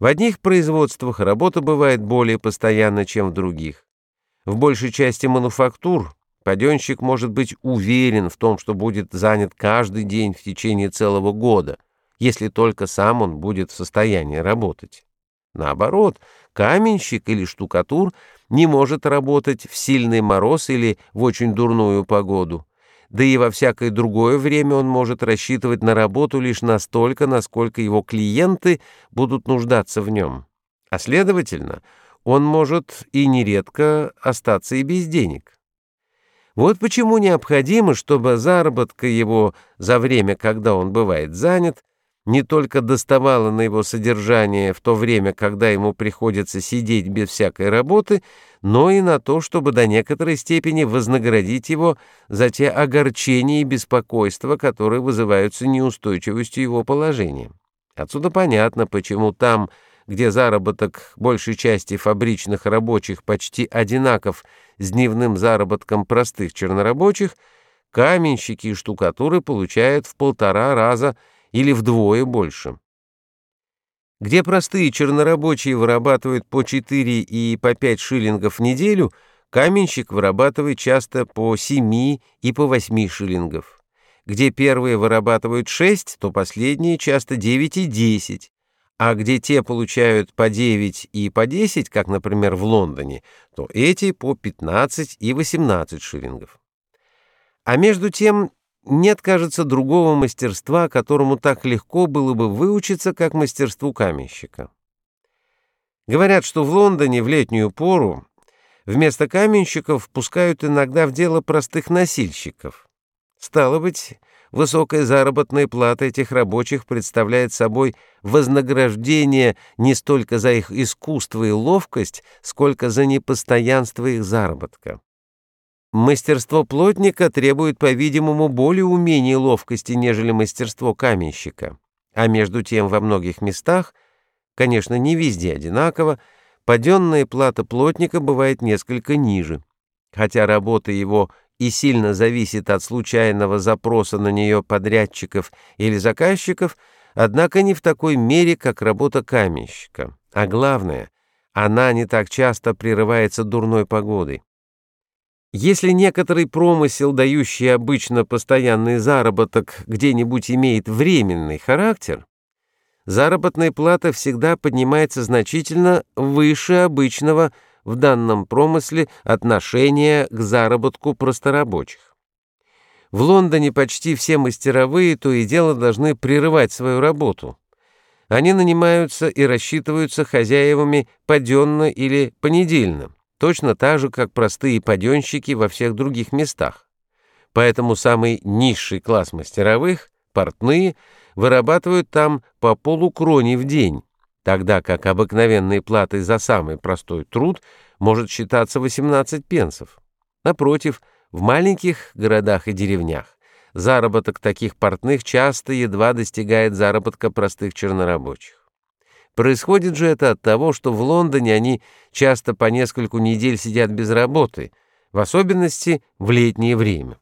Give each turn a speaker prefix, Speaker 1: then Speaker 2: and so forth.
Speaker 1: В одних производствах работа бывает более постоянна, чем в других. В большей части мануфактур паденщик может быть уверен в том, что будет занят каждый день в течение целого года, если только сам он будет в состоянии работать. Наоборот, каменщик или штукатур не может работать в сильный мороз или в очень дурную погоду да и во всякое другое время он может рассчитывать на работу лишь настолько, насколько его клиенты будут нуждаться в нем. А следовательно, он может и нередко остаться и без денег. Вот почему необходимо, чтобы заработка его за время, когда он бывает занят, не только доставала на его содержание в то время, когда ему приходится сидеть без всякой работы, но и на то, чтобы до некоторой степени вознаградить его за те огорчения и беспокойства, которые вызываются неустойчивостью его положения. Отсюда понятно, почему там, где заработок большей части фабричных рабочих почти одинаков с дневным заработком простых чернорабочих, каменщики и штукатуры получают в полтора раза или вдвое больше. Где простые чернорабочие вырабатывают по 4 и по 5 шиллингов в неделю, каменщик вырабатывает часто по 7 и по 8 шиллингов. Где первые вырабатывают 6, то последние часто 9 и 10. А где те получают по 9 и по 10, как, например, в Лондоне, то эти по 15 и 18 шиллингов. А между тем нет, кажется, другого мастерства, которому так легко было бы выучиться, как мастерству каменщика. Говорят, что в Лондоне в летнюю пору вместо каменщиков пускают иногда в дело простых носильщиков. Стало быть, высокая заработная плата этих рабочих представляет собой вознаграждение не столько за их искусство и ловкость, сколько за непостоянство их заработка. Мастерство плотника требует, по-видимому, более умения и ловкости, нежели мастерство каменщика. А между тем во многих местах, конечно, не везде одинаково, паденная плата плотника бывает несколько ниже. Хотя работа его и сильно зависит от случайного запроса на нее подрядчиков или заказчиков, однако не в такой мере, как работа каменщика. А главное, она не так часто прерывается дурной погодой. Если некоторый промысел, дающий обычно постоянный заработок, где-нибудь имеет временный характер, заработная плата всегда поднимается значительно выше обычного в данном промысле отношения к заработку просторабочих. В Лондоне почти все мастеровые то и дело должны прерывать свою работу. Они нанимаются и рассчитываются хозяевами паденно или понедельно точно так же, как простые паденщики во всех других местах. Поэтому самый низший класс мастеровых, портные, вырабатывают там по полукроне в день, тогда как обыкновенной платой за самый простой труд может считаться 18 пенсов. Напротив, в маленьких городах и деревнях заработок таких портных часто едва достигает заработка простых чернорабочих. Происходит же это от того, что в Лондоне они часто по нескольку недель сидят без работы, в особенности в летнее время.